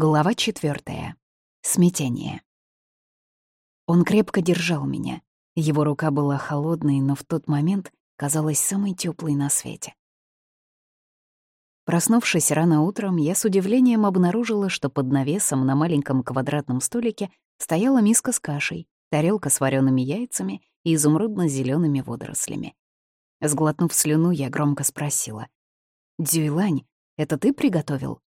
Глава четвертая. Смятение. Он крепко держал меня. Его рука была холодной, но в тот момент казалась самой теплой на свете. Проснувшись рано утром, я с удивлением обнаружила, что под навесом на маленьком квадратном столике стояла миска с кашей, тарелка с вареными яйцами и изумрудно зелеными водорослями. Сглотнув слюну, я громко спросила. «Дзюйлань, это ты приготовил?»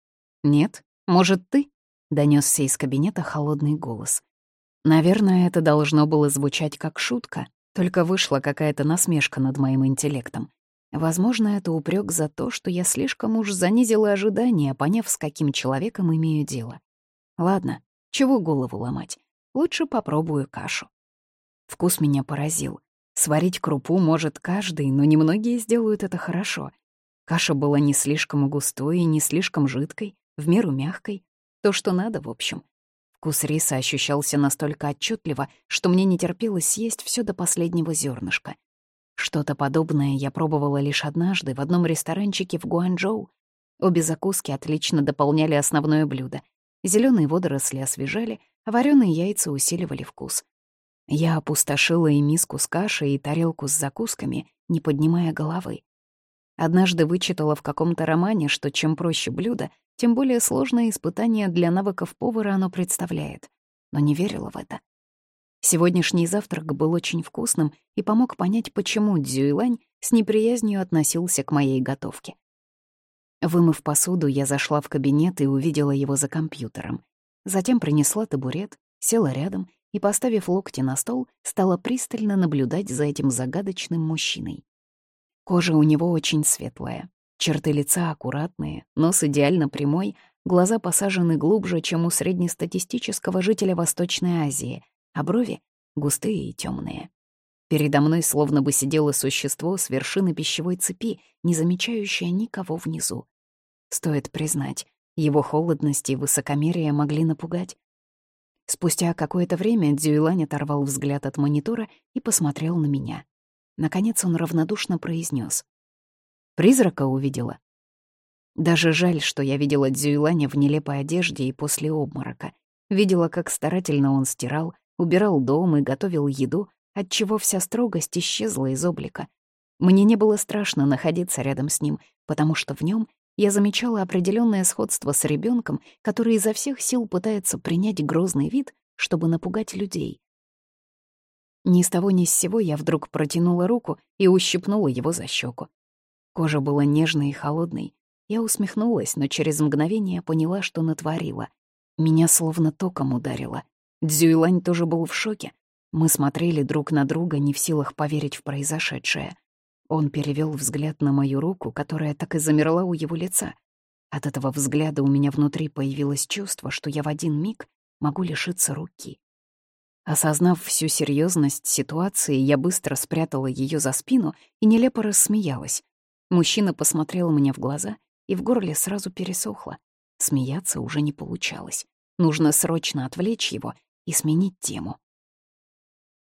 «Нет», «Может, ты?» — донесся из кабинета холодный голос. Наверное, это должно было звучать как шутка, только вышла какая-то насмешка над моим интеллектом. Возможно, это упрек за то, что я слишком уж занизила ожидания, поняв, с каким человеком имею дело. Ладно, чего голову ломать? Лучше попробую кашу. Вкус меня поразил. Сварить крупу может каждый, но немногие сделают это хорошо. Каша была не слишком густой и не слишком жидкой, в меру мягкой, то, что надо, в общем. Вкус риса ощущался настолько отчетливо, что мне не терпелось съесть все до последнего зернышка. Что-то подобное я пробовала лишь однажды в одном ресторанчике в Гуанчжоу. Обе закуски отлично дополняли основное блюдо. Зеленые водоросли освежали, а вареные яйца усиливали вкус. Я опустошила и миску с кашей, и тарелку с закусками, не поднимая головы. Однажды вычитала в каком-то романе, что чем проще блюдо, тем более сложное испытание для навыков повара оно представляет. Но не верила в это. Сегодняшний завтрак был очень вкусным и помог понять, почему Дзюйлань с неприязнью относился к моей готовке. Вымыв посуду, я зашла в кабинет и увидела его за компьютером. Затем принесла табурет, села рядом и, поставив локти на стол, стала пристально наблюдать за этим загадочным мужчиной. Кожа у него очень светлая, Черты лица аккуратные, нос идеально прямой, глаза посажены глубже, чем у среднестатистического жителя Восточной Азии, а брови — густые и темные. Передо мной словно бы сидело существо с вершины пищевой цепи, не замечающее никого внизу. Стоит признать, его холодность и высокомерие могли напугать. Спустя какое-то время Дзюйлань оторвал взгляд от монитора и посмотрел на меня. Наконец он равнодушно произнес: Призрака увидела. Даже жаль, что я видела Дзюйланя в нелепой одежде и после обморока. Видела, как старательно он стирал, убирал дом и готовил еду, отчего вся строгость исчезла из облика. Мне не было страшно находиться рядом с ним, потому что в нем я замечала определенное сходство с ребенком, который изо всех сил пытается принять грозный вид, чтобы напугать людей. Ни с того ни с сего я вдруг протянула руку и ущипнула его за щеку. Кожа была нежной и холодной. Я усмехнулась, но через мгновение поняла, что натворила. Меня словно током ударило. Дзюйлань тоже был в шоке. Мы смотрели друг на друга, не в силах поверить в произошедшее. Он перевел взгляд на мою руку, которая так и замерла у его лица. От этого взгляда у меня внутри появилось чувство, что я в один миг могу лишиться руки. Осознав всю серьезность ситуации, я быстро спрятала ее за спину и нелепо рассмеялась. Мужчина посмотрел мне в глаза, и в горле сразу пересохло. Смеяться уже не получалось. Нужно срочно отвлечь его и сменить тему.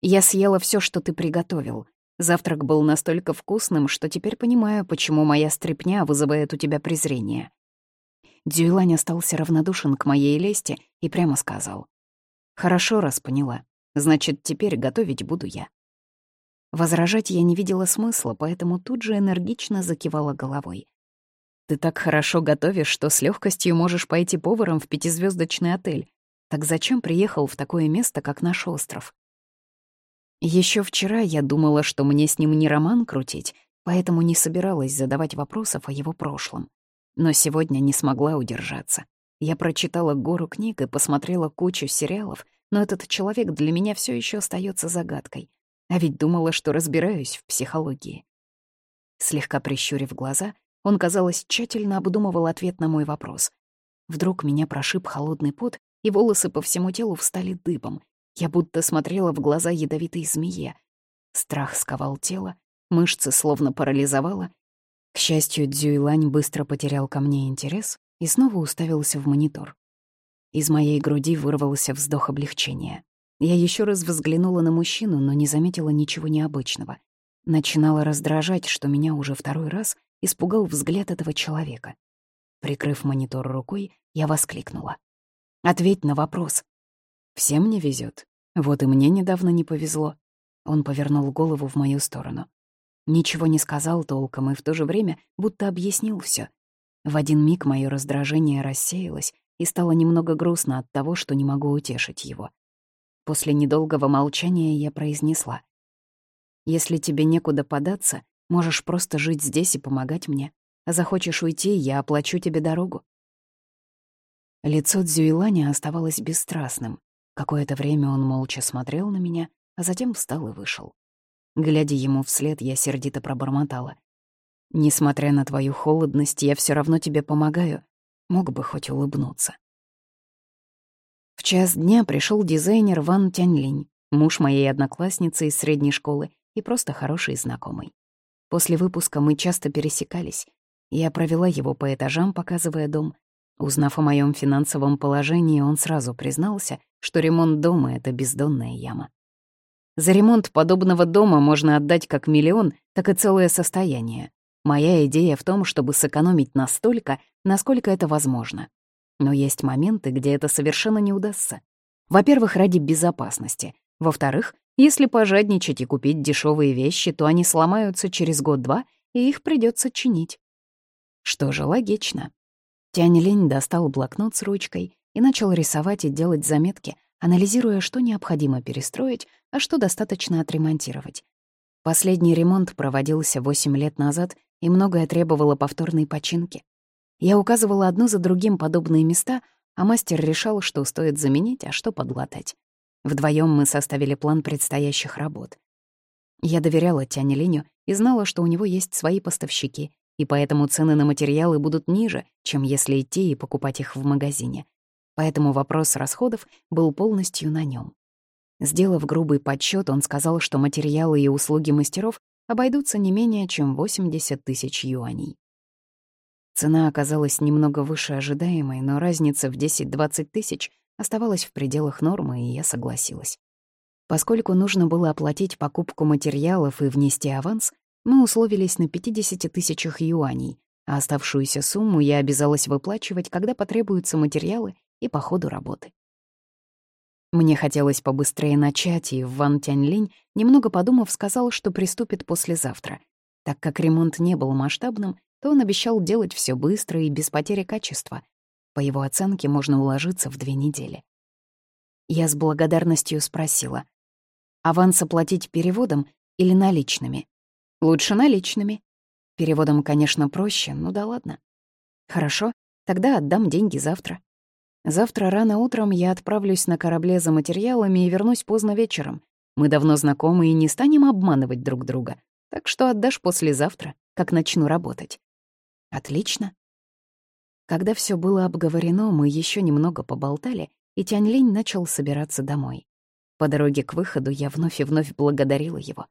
«Я съела все, что ты приготовил. Завтрак был настолько вкусным, что теперь понимаю, почему моя стряпня вызывает у тебя презрение». Дюйлань остался равнодушен к моей лести и прямо сказал. «Хорошо, раз поняла. Значит, теперь готовить буду я». Возражать я не видела смысла, поэтому тут же энергично закивала головой. «Ты так хорошо готовишь, что с легкостью можешь пойти поваром в пятизвездочный отель. Так зачем приехал в такое место, как наш остров?» Еще вчера я думала, что мне с ним не роман крутить, поэтому не собиралась задавать вопросов о его прошлом. Но сегодня не смогла удержаться. Я прочитала гору книг и посмотрела кучу сериалов, но этот человек для меня все еще остается загадкой — а ведь думала, что разбираюсь в психологии. Слегка прищурив глаза, он, казалось, тщательно обдумывал ответ на мой вопрос. Вдруг меня прошиб холодный пот, и волосы по всему телу встали дыбом. Я будто смотрела в глаза ядовитой змее. Страх сковал тело, мышцы словно парализовало. К счастью, Дзюйлань быстро потерял ко мне интерес и снова уставился в монитор. Из моей груди вырвался вздох облегчения. Я еще раз взглянула на мужчину, но не заметила ничего необычного. Начинало раздражать, что меня уже второй раз испугал взгляд этого человека. Прикрыв монитор рукой, я воскликнула. Ответь на вопрос. Всем не везет. Вот и мне недавно не повезло. Он повернул голову в мою сторону. Ничего не сказал толком и в то же время будто объяснил все. В один миг мое раздражение рассеялось, и стало немного грустно от того, что не могу утешить его. После недолгого молчания я произнесла. «Если тебе некуда податься, можешь просто жить здесь и помогать мне. А захочешь уйти, я оплачу тебе дорогу». Лицо Дзюйланя оставалось бесстрастным. Какое-то время он молча смотрел на меня, а затем встал и вышел. Глядя ему вслед, я сердито пробормотала. «Несмотря на твою холодность, я все равно тебе помогаю. Мог бы хоть улыбнуться». В час дня пришел дизайнер Ван Тяньлинь, муж моей одноклассницы из средней школы и просто хороший знакомый. После выпуска мы часто пересекались. Я провела его по этажам, показывая дом. Узнав о моем финансовом положении, он сразу признался, что ремонт дома — это бездонная яма. За ремонт подобного дома можно отдать как миллион, так и целое состояние. Моя идея в том, чтобы сэкономить настолько, насколько это возможно. Но есть моменты, где это совершенно не удастся. Во-первых, ради безопасности. Во-вторых, если пожадничать и купить дешевые вещи, то они сломаются через год-два, и их придется чинить. Что же, логично. Тянь Линь достал блокнот с ручкой и начал рисовать и делать заметки, анализируя, что необходимо перестроить, а что достаточно отремонтировать. Последний ремонт проводился 8 лет назад, и многое требовало повторной починки. Я указывала одну за другим подобные места, а мастер решал, что стоит заменить, а что подлатать. Вдвоем мы составили план предстоящих работ. Я доверяла Тяне Линю и знала, что у него есть свои поставщики, и поэтому цены на материалы будут ниже, чем если идти и покупать их в магазине. Поэтому вопрос расходов был полностью на нем. Сделав грубый подсчет, он сказал, что материалы и услуги мастеров обойдутся не менее чем 80 тысяч юаней. Цена оказалась немного выше ожидаемой, но разница в 10-20 тысяч оставалась в пределах нормы, и я согласилась. Поскольку нужно было оплатить покупку материалов и внести аванс, мы условились на 50 тысячах юаней, а оставшуюся сумму я обязалась выплачивать, когда потребуются материалы и по ходу работы. Мне хотелось побыстрее начать, и Ван Тяньлинь, немного подумав, сказал, что приступит послезавтра. Так как ремонт не был масштабным, то он обещал делать все быстро и без потери качества. По его оценке можно уложиться в две недели. Я с благодарностью спросила, аванс оплатить переводом или наличными? Лучше наличными. Переводом, конечно, проще, ну да ладно. Хорошо, тогда отдам деньги завтра. Завтра рано утром я отправлюсь на корабле за материалами и вернусь поздно вечером. Мы давно знакомы и не станем обманывать друг друга. Так что отдашь послезавтра, как начну работать. Отлично. Когда все было обговорено, мы еще немного поболтали, и Тянь-Линь начал собираться домой. По дороге к выходу я вновь и вновь благодарила его.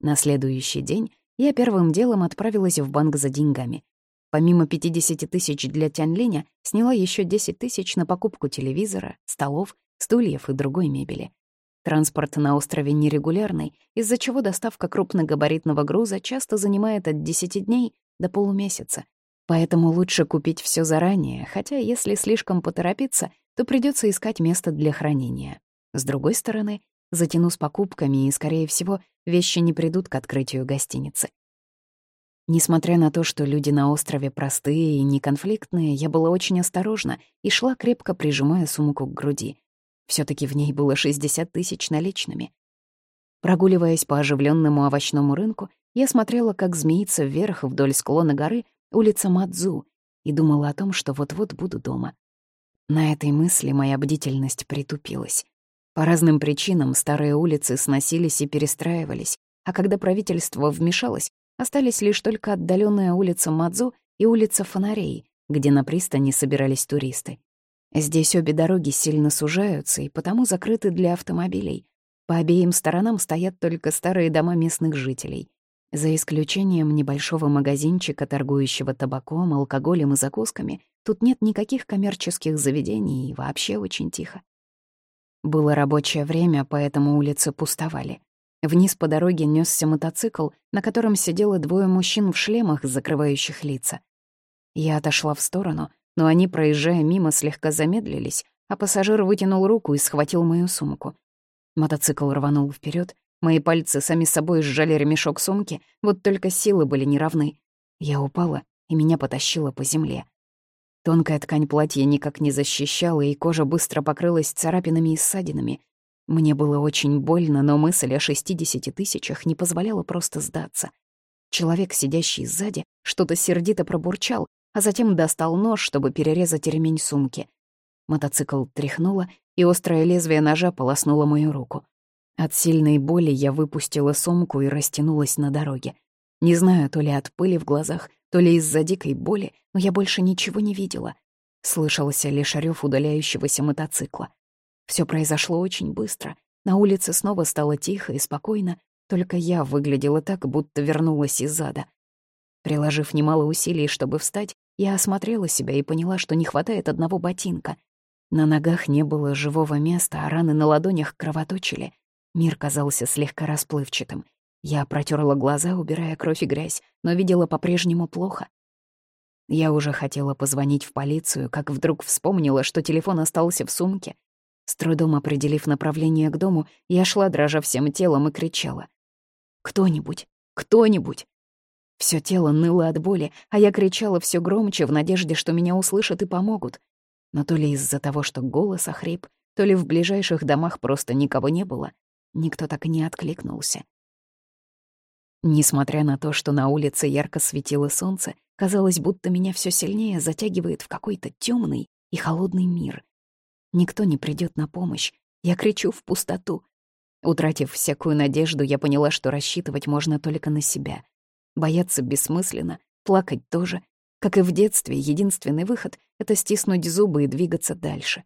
На следующий день я первым делом отправилась в банк за деньгами. Помимо 50 тысяч для Тяньлиня, сняла еще 10 тысяч на покупку телевизора, столов, стульев и другой мебели. Транспорт на острове нерегулярный, из-за чего доставка крупногабаритного груза часто занимает от 10 дней до полумесяца. Поэтому лучше купить все заранее, хотя если слишком поторопиться, то придется искать место для хранения. С другой стороны, затяну с покупками, и, скорее всего, вещи не придут к открытию гостиницы. Несмотря на то, что люди на острове простые и неконфликтные, я была очень осторожна и шла, крепко прижимая сумку к груди. все таки в ней было 60 тысяч наличными. Прогуливаясь по оживленному овощному рынку, я смотрела, как змеится вверх вдоль склона горы улица Мадзу и думала о том, что вот-вот буду дома. На этой мысли моя бдительность притупилась. По разным причинам старые улицы сносились и перестраивались, а когда правительство вмешалось, остались лишь только отдаленная улица Мадзу и улица Фонарей, где на пристани собирались туристы. Здесь обе дороги сильно сужаются и потому закрыты для автомобилей. По обеим сторонам стоят только старые дома местных жителей. За исключением небольшого магазинчика, торгующего табаком, алкоголем и закусками, тут нет никаких коммерческих заведений и вообще очень тихо. Было рабочее время, поэтому улицы пустовали. Вниз по дороге несся мотоцикл, на котором сидело двое мужчин в шлемах, закрывающих лица. Я отошла в сторону, но они, проезжая мимо, слегка замедлились, а пассажир вытянул руку и схватил мою сумку. Мотоцикл рванул вперед, мои пальцы сами собой сжали ремешок сумки, вот только силы были неравны. Я упала, и меня потащило по земле. Тонкая ткань платья никак не защищала, и кожа быстро покрылась царапинами и ссадинами. Мне было очень больно, но мысль о 60 тысячах не позволяла просто сдаться. Человек, сидящий сзади, что-то сердито пробурчал, а затем достал нож, чтобы перерезать ремень сумки. Мотоцикл тряхнуло, и острое лезвие ножа полоснуло мою руку. От сильной боли я выпустила сумку и растянулась на дороге. Не знаю, то ли от пыли в глазах, то ли из-за дикой боли, но я больше ничего не видела. Слышался лишь рёв удаляющегося мотоцикла. Все произошло очень быстро. На улице снова стало тихо и спокойно, только я выглядела так, будто вернулась из ада. Приложив немало усилий, чтобы встать, я осмотрела себя и поняла, что не хватает одного ботинка. На ногах не было живого места, а раны на ладонях кровоточили. Мир казался слегка расплывчатым. Я протерла глаза, убирая кровь и грязь, но видела по-прежнему плохо. Я уже хотела позвонить в полицию, как вдруг вспомнила, что телефон остался в сумке. С трудом определив направление к дому, я шла, дрожа всем телом, и кричала. «Кто-нибудь! Кто-нибудь!» Всё тело ныло от боли, а я кричала всё громче в надежде, что меня услышат и помогут. Но то ли из-за того, что голос охрип, то ли в ближайших домах просто никого не было, никто так и не откликнулся. Несмотря на то, что на улице ярко светило солнце, казалось, будто меня все сильнее затягивает в какой-то темный и холодный мир. Никто не придет на помощь. Я кричу в пустоту. Утратив всякую надежду, я поняла, что рассчитывать можно только на себя. Бояться бессмысленно, плакать тоже. Как и в детстве, единственный выход — это стиснуть зубы и двигаться дальше.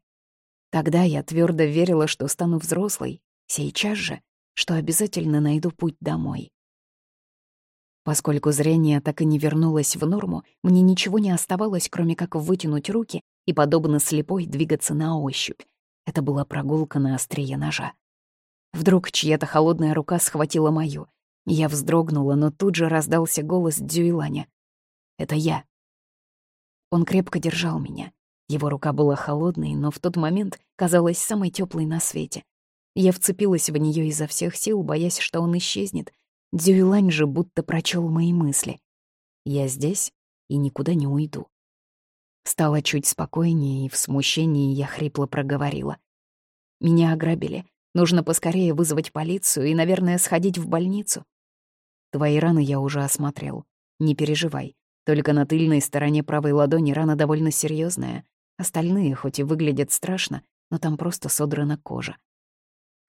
Тогда я твердо верила, что стану взрослой, сейчас же, что обязательно найду путь домой. Поскольку зрение так и не вернулось в норму, мне ничего не оставалось, кроме как вытянуть руки и, подобно слепой, двигаться на ощупь. Это была прогулка на острие ножа. Вдруг чья-то холодная рука схватила мою. Я вздрогнула, но тут же раздался голос Дзюйланя. «Это я». Он крепко держал меня. Его рука была холодной, но в тот момент казалась самой теплой на свете. Я вцепилась в нее изо всех сил, боясь, что он исчезнет, Дзюйлань же будто прочел мои мысли. Я здесь и никуда не уйду. Стало чуть спокойнее, и в смущении я хрипло проговорила. Меня ограбили. Нужно поскорее вызвать полицию и, наверное, сходить в больницу. Твои раны я уже осмотрел. Не переживай. Только на тыльной стороне правой ладони рана довольно серьезная. Остальные, хоть и выглядят страшно, но там просто содрана кожа.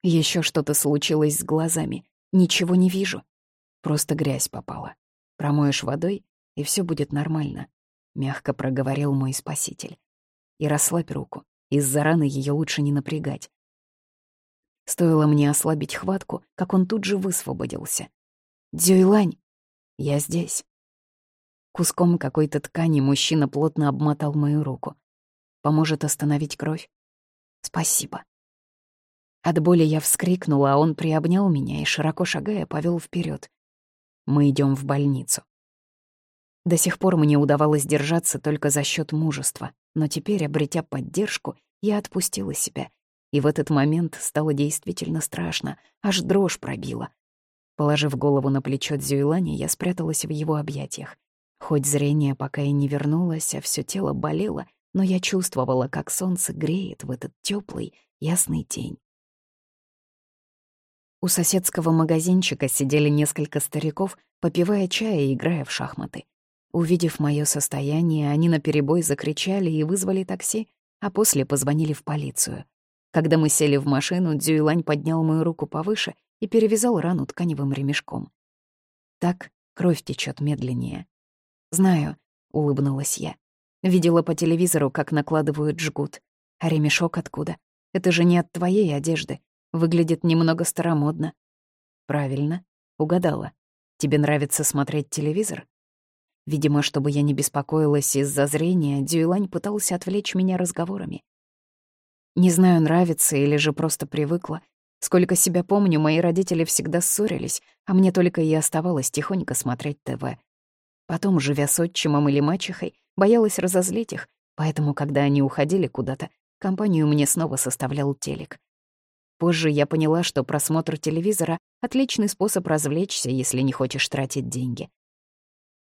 Еще что-то случилось с глазами. Ничего не вижу. Просто грязь попала. Промоешь водой, и все будет нормально», — мягко проговорил мой спаситель. «И расслабь руку. Из-за раны ее лучше не напрягать». Стоило мне ослабить хватку, как он тут же высвободился. «Дзюйлань, я здесь». Куском какой-то ткани мужчина плотно обмотал мою руку. «Поможет остановить кровь?» «Спасибо». От боли я вскрикнула, а он приобнял меня и, широко шагая, повел вперед. Мы идем в больницу. До сих пор мне удавалось держаться только за счет мужества, но теперь, обретя поддержку, я отпустила себя. И в этот момент стало действительно страшно, аж дрожь пробила. Положив голову на плечо Дзюйлани, я спряталась в его объятиях. Хоть зрение пока и не вернулось, а все тело болело, но я чувствовала, как солнце греет в этот теплый, ясный день. У соседского магазинчика сидели несколько стариков, попивая чай и играя в шахматы. Увидев мое состояние, они наперебой закричали и вызвали такси, а после позвонили в полицию. Когда мы сели в машину, Дзюйлань поднял мою руку повыше и перевязал рану тканевым ремешком. Так кровь течет медленнее. «Знаю», — улыбнулась я. Видела по телевизору, как накладывают жгут. А ремешок откуда? Это же не от твоей одежды. Выглядит немного старомодно. Правильно, угадала. Тебе нравится смотреть телевизор? Видимо, чтобы я не беспокоилась из-за зрения, Дюйлань пытался отвлечь меня разговорами. Не знаю, нравится или же просто привыкла. Сколько себя помню, мои родители всегда ссорились, а мне только и оставалось тихонько смотреть ТВ. Потом, живя с отчимом или мачехой, боялась разозлить их, Поэтому, когда они уходили куда-то, компанию мне снова составлял телек. Позже я поняла, что просмотр телевизора — отличный способ развлечься, если не хочешь тратить деньги.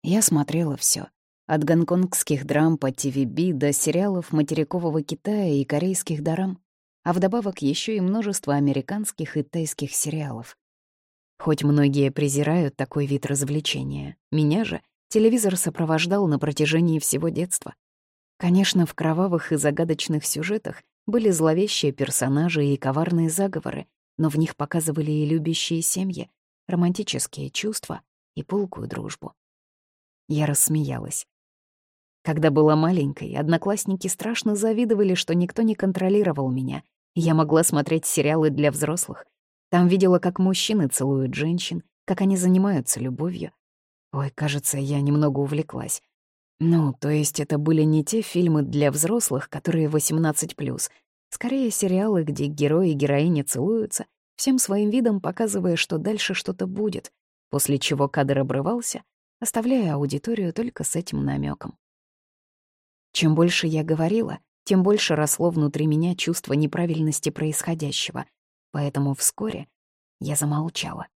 Я смотрела все, От гонконгских драм по TVB до сериалов материкового Китая и корейских дарам, а вдобавок еще и множество американских и тайских сериалов. Хоть многие презирают такой вид развлечения, меня же телевизор сопровождал на протяжении всего детства. Конечно, в кровавых и загадочных сюжетах были зловещие персонажи и коварные заговоры, но в них показывали и любящие семьи, романтические чувства и пылкую дружбу. Я рассмеялась. Когда была маленькой, одноклассники страшно завидовали, что никто не контролировал меня, я могла смотреть сериалы для взрослых. Там видела, как мужчины целуют женщин, как они занимаются любовью. Ой, кажется, я немного увлеклась. Ну, то есть это были не те фильмы для взрослых, которые 18+, скорее сериалы, где герои и героини целуются, всем своим видом показывая, что дальше что-то будет, после чего кадр обрывался, оставляя аудиторию только с этим намеком. Чем больше я говорила, тем больше росло внутри меня чувство неправильности происходящего, поэтому вскоре я замолчала.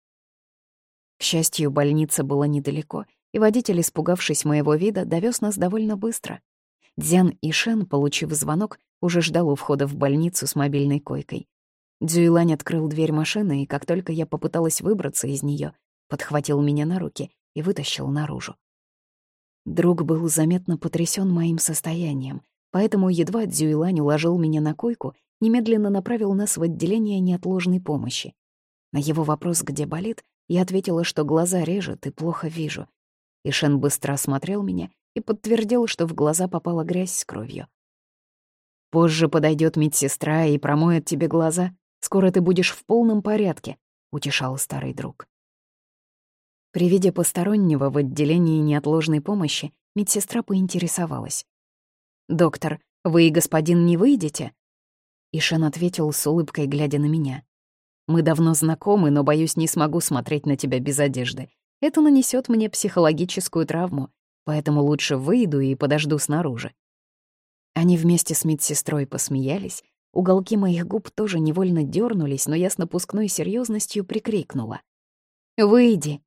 К счастью, больница была недалеко — и водитель, испугавшись моего вида, довез нас довольно быстро. Дзян и Шен, получив звонок, уже ждал у входа в больницу с мобильной койкой. Дзюйлань открыл дверь машины, и как только я попыталась выбраться из нее, подхватил меня на руки и вытащил наружу. Друг был заметно потрясен моим состоянием, поэтому едва Дзюйлань уложил меня на койку, немедленно направил нас в отделение неотложной помощи. На его вопрос, где болит, я ответила, что глаза режет и плохо вижу, Ишен быстро осмотрел меня и подтвердил, что в глаза попала грязь с кровью. «Позже подойдет медсестра и промоет тебе глаза. Скоро ты будешь в полном порядке», — утешал старый друг. При виде постороннего в отделении неотложной помощи медсестра поинтересовалась. «Доктор, вы и господин не выйдете?» Ишен ответил с улыбкой, глядя на меня. «Мы давно знакомы, но, боюсь, не смогу смотреть на тебя без одежды. Это нанесет мне психологическую травму, поэтому лучше выйду и подожду снаружи. Они вместе с медсестрой посмеялись, уголки моих губ тоже невольно дернулись, но я с напускной серьезностью прикрикнула. «Выйди!»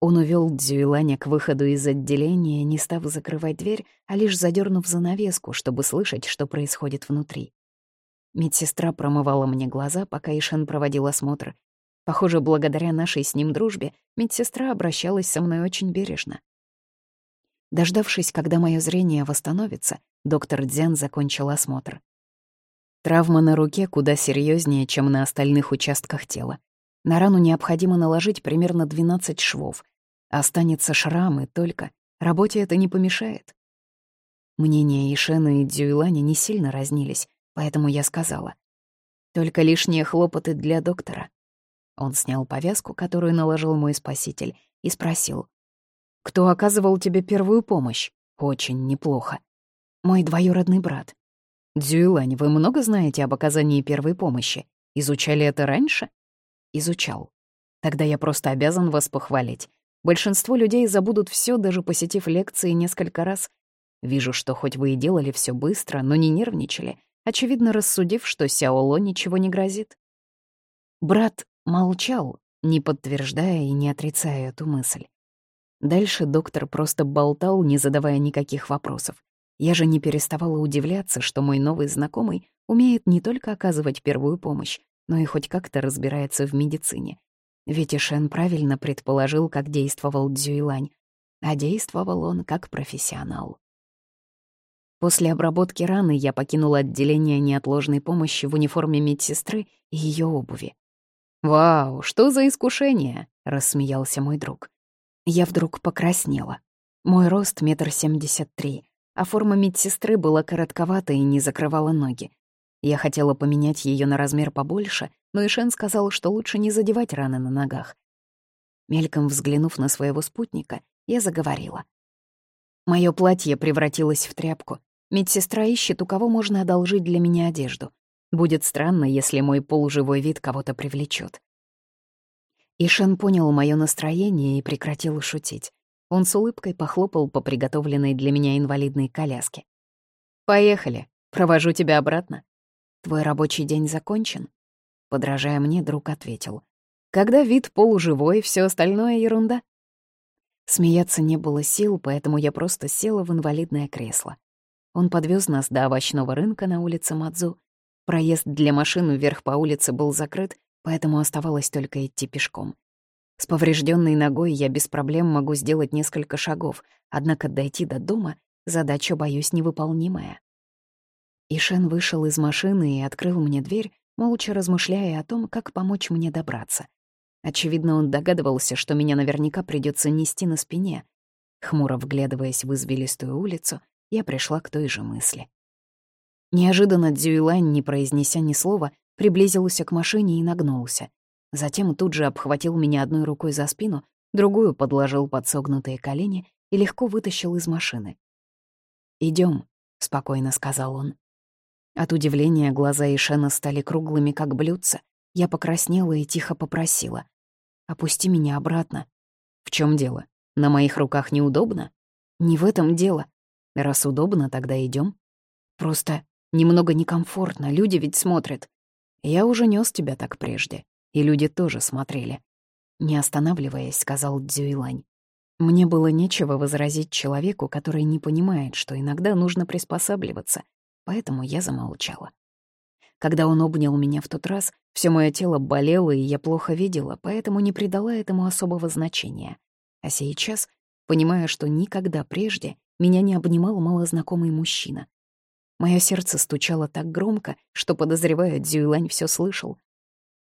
Он увел Дзюйланя к выходу из отделения, не став закрывать дверь, а лишь задернув занавеску, чтобы слышать, что происходит внутри. Медсестра промывала мне глаза, пока Ишен проводил осмотр, Похоже, благодаря нашей с ним дружбе, медсестра обращалась со мной очень бережно. Дождавшись, когда мое зрение восстановится, доктор Дзян закончил осмотр. Травма на руке куда серьезнее, чем на остальных участках тела. На рану необходимо наложить примерно 12 швов. Останется шрам и только. Работе это не помешает. Мнения Ишена и Дзюйланя не сильно разнились, поэтому я сказала. Только лишние хлопоты для доктора. Он снял повязку, которую наложил мой спаситель, и спросил. «Кто оказывал тебе первую помощь? Очень неплохо. Мой двоюродный брат. Дзюйлань, вы много знаете об оказании первой помощи? Изучали это раньше?» «Изучал. Тогда я просто обязан вас похвалить. Большинство людей забудут все, даже посетив лекции несколько раз. Вижу, что хоть вы и делали все быстро, но не нервничали, очевидно рассудив, что Сяоло ничего не грозит. Брат Молчал, не подтверждая и не отрицая эту мысль. Дальше доктор просто болтал, не задавая никаких вопросов. Я же не переставала удивляться, что мой новый знакомый умеет не только оказывать первую помощь, но и хоть как-то разбирается в медицине. Ведь Ишен правильно предположил, как действовал Дзюйлань, а действовал он как профессионал. После обработки раны я покинула отделение неотложной помощи в униформе медсестры и ее обуви. «Вау, что за искушение!» — рассмеялся мой друг. Я вдруг покраснела. Мой рост — метр семьдесят три, а форма медсестры была коротковата и не закрывала ноги. Я хотела поменять ее на размер побольше, но Ишен сказал, что лучше не задевать раны на ногах. Мельком взглянув на своего спутника, я заговорила. Моё платье превратилось в тряпку. Медсестра ищет, у кого можно одолжить для меня одежду. Будет странно, если мой полуживой вид кого-то привлечет. Ишен понял мое настроение и прекратил шутить. Он с улыбкой похлопал по приготовленной для меня инвалидной коляске. «Поехали, провожу тебя обратно». «Твой рабочий день закончен?» Подражая мне, друг ответил. «Когда вид полуживой, все остальное ерунда». Смеяться не было сил, поэтому я просто села в инвалидное кресло. Он подвез нас до овощного рынка на улице Мадзу. Проезд для машин вверх по улице был закрыт, поэтому оставалось только идти пешком. С поврежденной ногой я без проблем могу сделать несколько шагов, однако дойти до дома — задача, боюсь, невыполнимая. Ишен вышел из машины и открыл мне дверь, молча размышляя о том, как помочь мне добраться. Очевидно, он догадывался, что меня наверняка придется нести на спине. Хмуро вглядываясь в извилистую улицу, я пришла к той же мысли. Неожиданно Дзюйлань, не произнеся ни слова, приблизился к машине и нагнулся. Затем тут же обхватил меня одной рукой за спину, другую подложил под согнутые колени и легко вытащил из машины. Идем, спокойно сказал он. От удивления глаза Ишена стали круглыми, как блюдца. Я покраснела и тихо попросила. Опусти меня обратно. В чем дело? На моих руках неудобно? Не в этом дело. Раз удобно, тогда идем. Просто немного некомфортно, люди ведь смотрят. Я уже нес тебя так прежде, и люди тоже смотрели. Не останавливаясь, сказал Дзюйлань. Мне было нечего возразить человеку, который не понимает, что иногда нужно приспосабливаться, поэтому я замолчала. Когда он обнял меня в тот раз, все мое тело болело, и я плохо видела, поэтому не придала этому особого значения. А сейчас, понимая, что никогда прежде меня не обнимал малознакомый мужчина. Мое сердце стучало так громко, что, подозревая, Дзюйлань все слышал.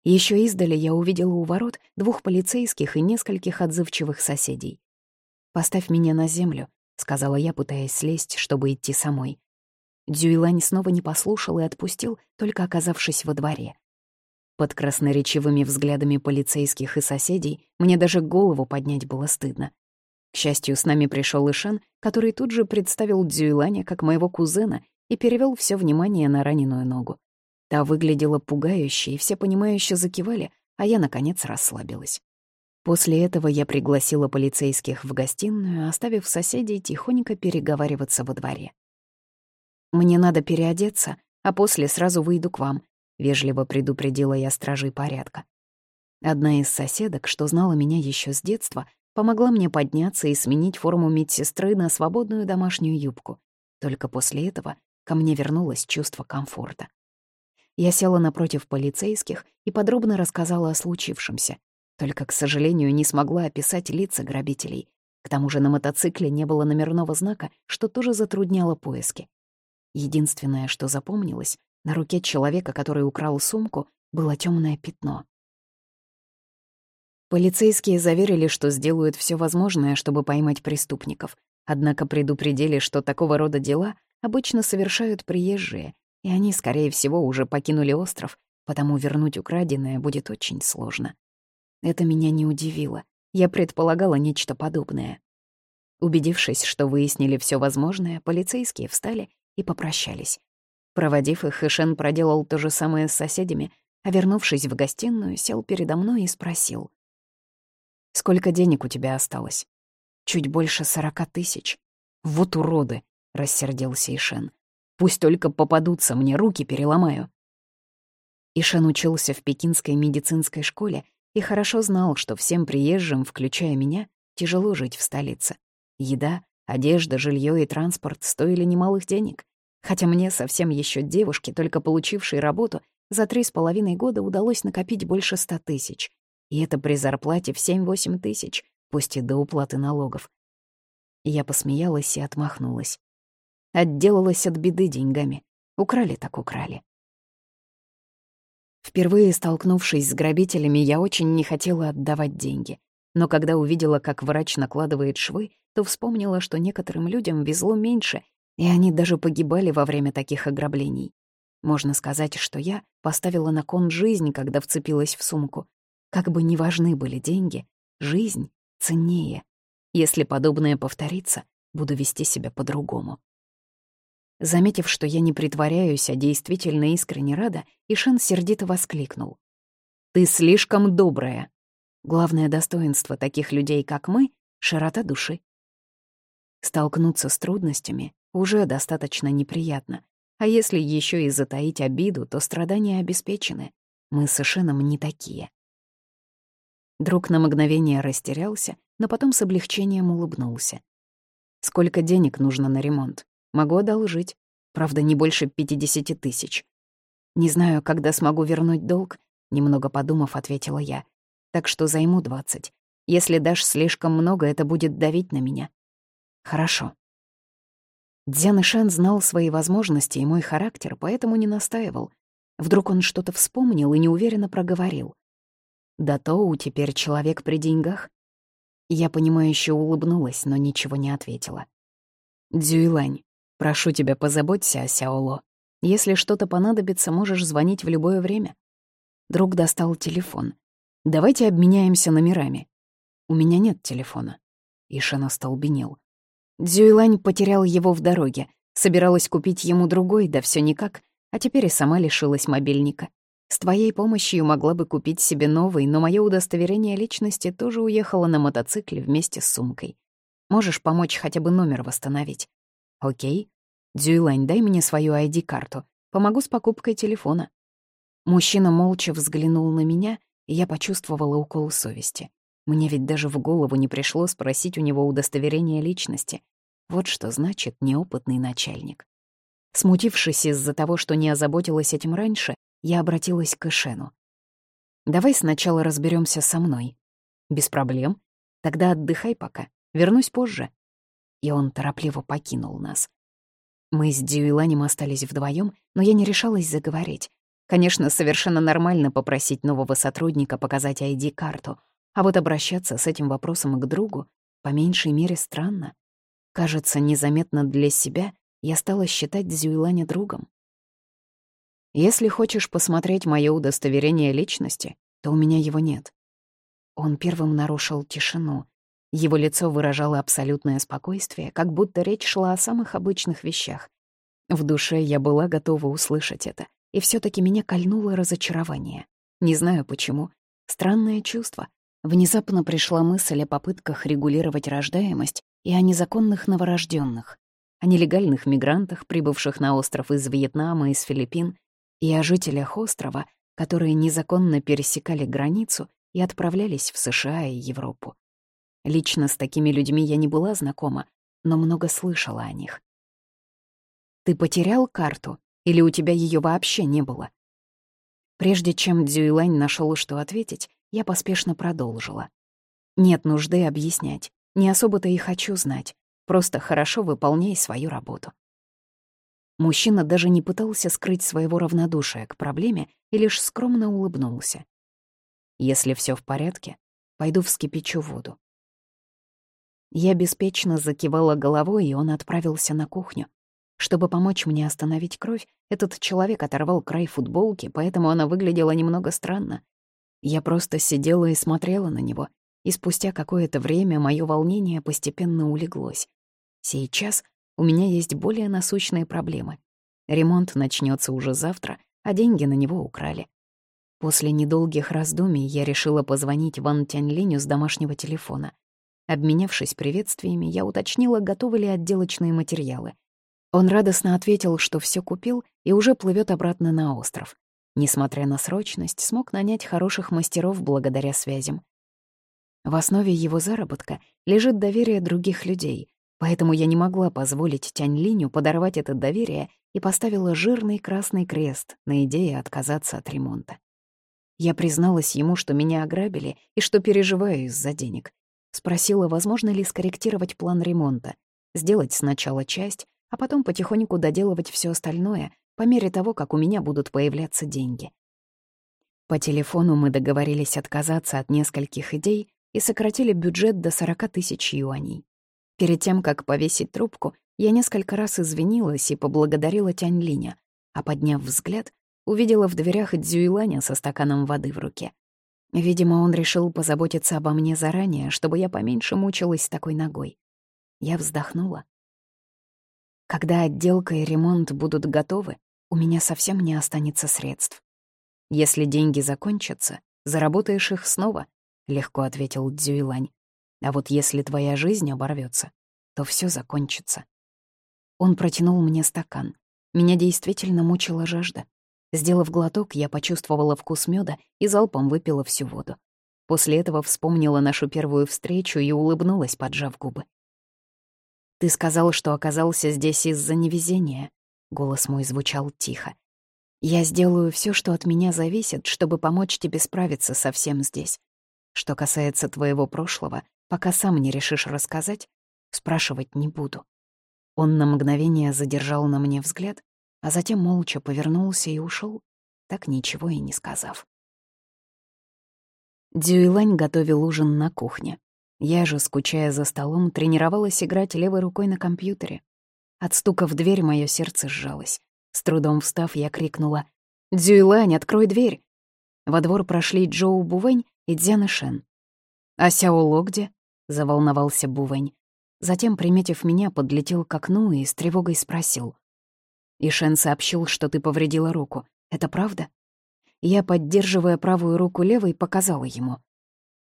Еще издали я увидела у ворот двух полицейских и нескольких отзывчивых соседей. «Поставь меня на землю», — сказала я, пытаясь слезть, чтобы идти самой. Дзюйлань снова не послушал и отпустил, только оказавшись во дворе. Под красноречивыми взглядами полицейских и соседей мне даже голову поднять было стыдно. К счастью, с нами пришел Ишан, который тут же представил Дзюйланя как моего кузена и перевел все внимание на раненую ногу. Та выглядела пугающе, и все понимающе закивали, а я, наконец, расслабилась. После этого я пригласила полицейских в гостиную, оставив соседей тихонько переговариваться во дворе. «Мне надо переодеться, а после сразу выйду к вам», — вежливо предупредила я стражей порядка. Одна из соседок, что знала меня еще с детства, помогла мне подняться и сменить форму медсестры на свободную домашнюю юбку. Только после этого ко мне вернулось чувство комфорта. Я села напротив полицейских и подробно рассказала о случившемся. Только, к сожалению, не смогла описать лица грабителей. К тому же на мотоцикле не было номерного знака, что тоже затрудняло поиски. Единственное, что запомнилось, на руке человека, который украл сумку, было темное пятно. Полицейские заверили, что сделают все возможное, чтобы поймать преступников, однако предупредили, что такого рода дела обычно совершают приезжие, и они, скорее всего, уже покинули остров, потому вернуть украденное будет очень сложно. Это меня не удивило. Я предполагала нечто подобное. Убедившись, что выяснили все возможное, полицейские встали и попрощались. Проводив их, Хэшен проделал то же самое с соседями, а вернувшись в гостиную, сел передо мной и спросил. «Сколько денег у тебя осталось?» «Чуть больше сорока тысяч». «Вот уроды!» — рассердился Ишен. «Пусть только попадутся, мне руки переломаю». Ишен учился в пекинской медицинской школе и хорошо знал, что всем приезжим, включая меня, тяжело жить в столице. Еда, Одежда, жилье и транспорт стоили немалых денег. Хотя мне, совсем еще девушке, только получившей работу, за три с половиной года удалось накопить больше ста тысяч. И это при зарплате в семь-восемь тысяч, пусть и до уплаты налогов. Я посмеялась и отмахнулась. Отделалась от беды деньгами. Украли так украли. Впервые столкнувшись с грабителями, я очень не хотела отдавать деньги. Но когда увидела, как врач накладывает швы, то вспомнила, что некоторым людям везло меньше, и они даже погибали во время таких ограблений. Можно сказать, что я поставила на кон жизнь, когда вцепилась в сумку. Как бы ни важны были деньги, жизнь ценнее. Если подобное повторится, буду вести себя по-другому. Заметив, что я не притворяюсь, а действительно искренне рада, Ишен сердито воскликнул. «Ты слишком добрая!» Главное достоинство таких людей, как мы — широта души. Столкнуться с трудностями уже достаточно неприятно. А если еще и затаить обиду, то страдания обеспечены. Мы с Ишеном не такие. Друг на мгновение растерялся, но потом с облегчением улыбнулся. «Сколько денег нужно на ремонт? Могу одолжить. Правда, не больше 50 тысяч. Не знаю, когда смогу вернуть долг, немного подумав, ответила я. Так что займу 20. Если дашь слишком много, это будет давить на меня. Хорошо. Дзян Ишан знал свои возможности и мой характер, поэтому не настаивал. Вдруг он что-то вспомнил и неуверенно проговорил. «Да Тоу теперь человек при деньгах?» Я, понимающе улыбнулась, но ничего не ответила. «Дзюйлань, прошу тебя, позаботься о Сяоло. Если что-то понадобится, можешь звонить в любое время». Друг достал телефон. «Давайте обменяемся номерами». «У меня нет телефона». Ишен остолбенел. Дзюйлань потерял его в дороге, собиралась купить ему другой, да все никак, а теперь и сама лишилась мобильника. С твоей помощью могла бы купить себе новый, но мое удостоверение личности тоже уехало на мотоцикле вместе с сумкой. Можешь помочь хотя бы номер восстановить? Окей. Дзюйлань, дай мне свою ID-карту. Помогу с покупкой телефона. Мужчина молча взглянул на меня, я почувствовала укол совести. Мне ведь даже в голову не пришло спросить у него удостоверение личности. Вот что значит неопытный начальник. Смутившись из-за того, что не озаботилась этим раньше, я обратилась к Эшену. «Давай сначала разберемся со мной». «Без проблем. Тогда отдыхай пока. Вернусь позже». И он торопливо покинул нас. Мы с Дьюиланем остались вдвоем, но я не решалась заговорить. Конечно, совершенно нормально попросить нового сотрудника показать ID-карту, а вот обращаться с этим вопросом к другу по меньшей мере странно. Кажется, незаметно для себя я стала считать Зюйланя другом. Если хочешь посмотреть мое удостоверение личности, то у меня его нет. Он первым нарушил тишину. Его лицо выражало абсолютное спокойствие, как будто речь шла о самых обычных вещах. В душе я была готова услышать это, и все таки меня кольнуло разочарование. Не знаю почему. Странное чувство. Внезапно пришла мысль о попытках регулировать рождаемость и о незаконных новорожденных, о нелегальных мигрантах, прибывших на остров из Вьетнама из Филиппин, и о жителях острова, которые незаконно пересекали границу и отправлялись в США и Европу. Лично с такими людьми я не была знакома, но много слышала о них. «Ты потерял карту? Или у тебя ее вообще не было?» Прежде чем Дзюйлань нашел, что ответить, я поспешно продолжила. «Нет нужды объяснять. Не особо-то и хочу знать. Просто хорошо выполняй свою работу». Мужчина даже не пытался скрыть своего равнодушия к проблеме и лишь скромно улыбнулся. «Если все в порядке, пойду вскипячу воду». Я беспечно закивала головой, и он отправился на кухню. Чтобы помочь мне остановить кровь, этот человек оторвал край футболки, поэтому она выглядела немного странно. Я просто сидела и смотрела на него, и спустя какое-то время мое волнение постепенно улеглось. Сейчас у меня есть более насущные проблемы. Ремонт начнется уже завтра, а деньги на него украли. После недолгих раздумий я решила позвонить Ван Тяньлиню с домашнего телефона. Обменявшись приветствиями, я уточнила, готовы ли отделочные материалы. Он радостно ответил, что все купил и уже плывет обратно на остров. Несмотря на срочность, смог нанять хороших мастеров благодаря связям. В основе его заработка лежит доверие других людей, поэтому я не могла позволить Тянь Линю подорвать это доверие и поставила жирный красный крест на идее отказаться от ремонта. Я призналась ему, что меня ограбили и что переживаю из-за денег. Спросила, возможно ли скорректировать план ремонта, сделать сначала часть, а потом потихоньку доделывать все остальное по мере того, как у меня будут появляться деньги. По телефону мы договорились отказаться от нескольких идей и сократили бюджет до 40 тысяч юаней. Перед тем, как повесить трубку, я несколько раз извинилась и поблагодарила Тянь Линя, а подняв взгляд, увидела в дверях Дзюйланя со стаканом воды в руке. Видимо, он решил позаботиться обо мне заранее, чтобы я поменьше мучилась такой ногой. Я вздохнула. Когда отделка и ремонт будут готовы, у меня совсем не останется средств. Если деньги закончатся, заработаешь их снова, — легко ответил Дзюйлань. «А вот если твоя жизнь оборвется, то все закончится». Он протянул мне стакан. Меня действительно мучила жажда. Сделав глоток, я почувствовала вкус меда и залпом выпила всю воду. После этого вспомнила нашу первую встречу и улыбнулась, поджав губы. «Ты сказал, что оказался здесь из-за невезения», — голос мой звучал тихо. «Я сделаю все, что от меня зависит, чтобы помочь тебе справиться со всем здесь. Что касается твоего прошлого, пока сам не решишь рассказать, спрашивать не буду». Он на мгновение задержал на мне взгляд, а затем молча повернулся и ушел, так ничего и не сказав. Дюйлань готовил ужин на кухне. Я же, скучая за столом, тренировалась играть левой рукой на компьютере. От стука в дверь мое сердце сжалось. С трудом встав, я крикнула «Дзюйлань, открой дверь!» Во двор прошли Джоу Бувэнь и Дзян Шен. «А Сяоло где?» — заволновался Бувэнь. Затем, приметив меня, подлетел к окну и с тревогой спросил. «Ишен сообщил, что ты повредила руку. Это правда?» Я, поддерживая правую руку левой, показала ему.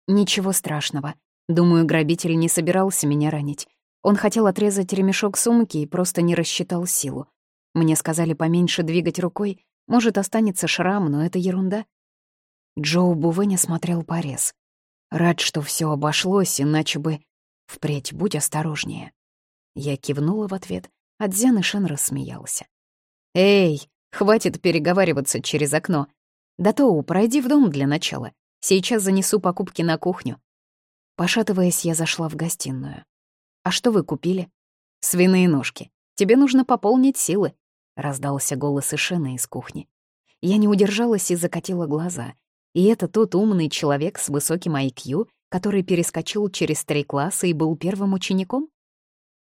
«Ничего страшного. Думаю, грабитель не собирался меня ранить. Он хотел отрезать ремешок сумки и просто не рассчитал силу. Мне сказали поменьше двигать рукой. Может, останется шрам, но это ерунда». Джоу Бувеня смотрел порез. Рад, что все обошлось, иначе бы... Впредь будь осторожнее. Я кивнула в ответ, а Дзян Ишен рассмеялся. «Эй, хватит переговариваться через окно. Да Тоу, пройди в дом для начала. Сейчас занесу покупки на кухню». Пошатываясь, я зашла в гостиную. «А что вы купили?» «Свиные ножки. Тебе нужно пополнить силы», — раздался голос Ишена из кухни. Я не удержалась и закатила глаза. И это тот умный человек с высоким IQ, который перескочил через три класса и был первым учеником?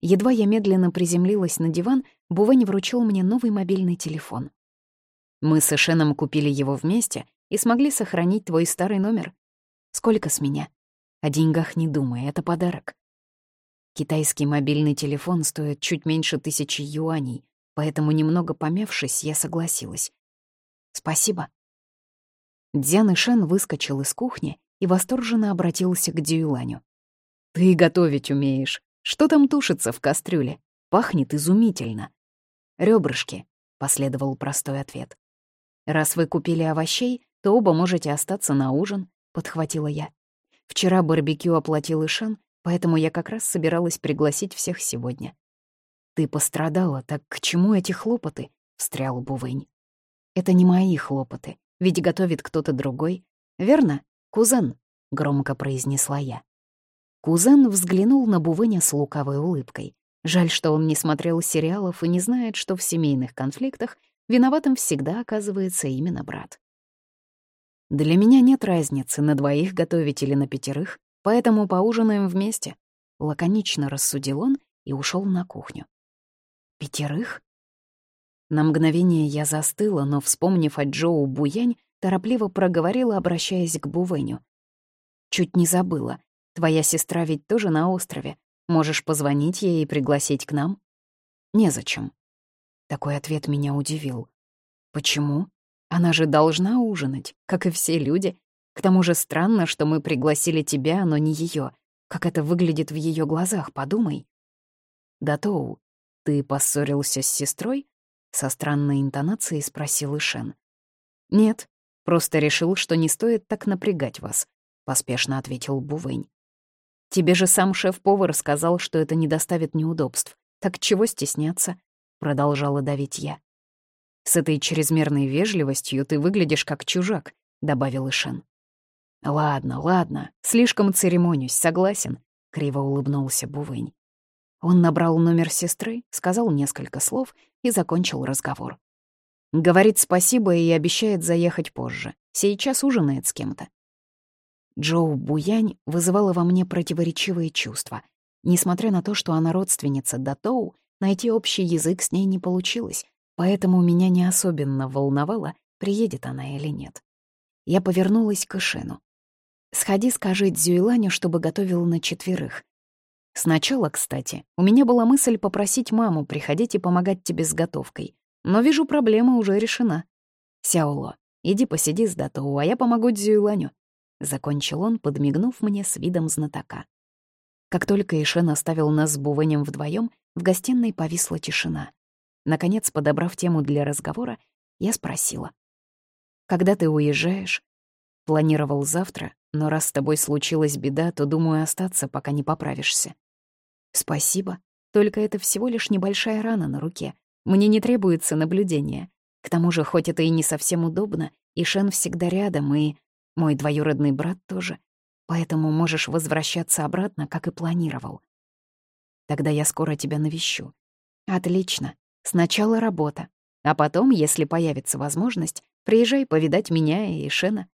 Едва я медленно приземлилась на диван, Бувень вручил мне новый мобильный телефон. Мы с Эшеном купили его вместе и смогли сохранить твой старый номер. Сколько с меня? О деньгах не думай, это подарок. Китайский мобильный телефон стоит чуть меньше тысячи юаней, поэтому, немного помявшись, я согласилась. Спасибо. Дзян Ишен выскочил из кухни и восторженно обратился к Дюйланю. «Ты готовить умеешь. Что там тушится в кастрюле? Пахнет изумительно». «Рёбрышки», — последовал простой ответ. «Раз вы купили овощей, то оба можете остаться на ужин», — подхватила я. «Вчера барбекю оплатил Ишан, поэтому я как раз собиралась пригласить всех сегодня». «Ты пострадала, так к чему эти хлопоты?» — встрял Бувынь. «Это не мои хлопоты, ведь готовит кто-то другой. Верно, кузен?» — громко произнесла я. Кузен взглянул на Бувыня с лукавой улыбкой. Жаль, что он не смотрел сериалов и не знает, что в семейных конфликтах виноватым всегда оказывается именно брат. Для меня нет разницы, на двоих готовить или на пятерых, поэтому поужинаем вместе. Лаконично рассудил он и ушел на кухню. Пятерых? На мгновение я застыла, но, вспомнив о Джоу Буянь, торопливо проговорила, обращаясь к Бувеню. «Чуть не забыла. Твоя сестра ведь тоже на острове. Можешь позвонить ей и пригласить к нам?» «Незачем. Такой ответ меня удивил. Почему? Она же должна ужинать, как и все люди. К тому же странно, что мы пригласили тебя, но не ее. Как это выглядит в ее глазах, подумай. Датоу, ты поссорился с сестрой? Со странной интонацией спросил Ишен. Нет, просто решил, что не стоит так напрягать вас, поспешно ответил Бувень. Тебе же сам шеф-повар сказал, что это не доставит неудобств. Так чего стесняться? продолжала давить я. «С этой чрезмерной вежливостью ты выглядишь как чужак», — добавил Ишен. «Ладно, ладно, слишком церемонюсь, согласен», — криво улыбнулся Бувынь. Он набрал номер сестры, сказал несколько слов и закончил разговор. Говорит спасибо и обещает заехать позже. Сейчас ужинает с кем-то. Джоу Буянь вызывала во мне противоречивые чувства. Несмотря на то, что она родственница Датоу, Найти общий язык с ней не получилось, поэтому меня не особенно волновало, приедет она или нет. Я повернулась к Ишену. «Сходи, скажи Дзюйланю, чтобы готовил на четверых. Сначала, кстати, у меня была мысль попросить маму приходить и помогать тебе с готовкой, но вижу, проблема уже решена. Сяоло, иди посиди с Датоу, а я помогу Дзюйланю», — закончил он, подмигнув мне с видом знатока. Как только Ишен оставил нас с Бувенем вдвоем, в гостиной повисла тишина. Наконец, подобрав тему для разговора, я спросила. «Когда ты уезжаешь?» «Планировал завтра, но раз с тобой случилась беда, то думаю остаться, пока не поправишься». «Спасибо. Только это всего лишь небольшая рана на руке. Мне не требуется наблюдения. К тому же, хоть это и не совсем удобно, Ишен всегда рядом, и мой двоюродный брат тоже. Поэтому можешь возвращаться обратно, как и планировал. Тогда я скоро тебя навещу. Отлично. Сначала работа. А потом, если появится возможность, приезжай повидать меня и Шена.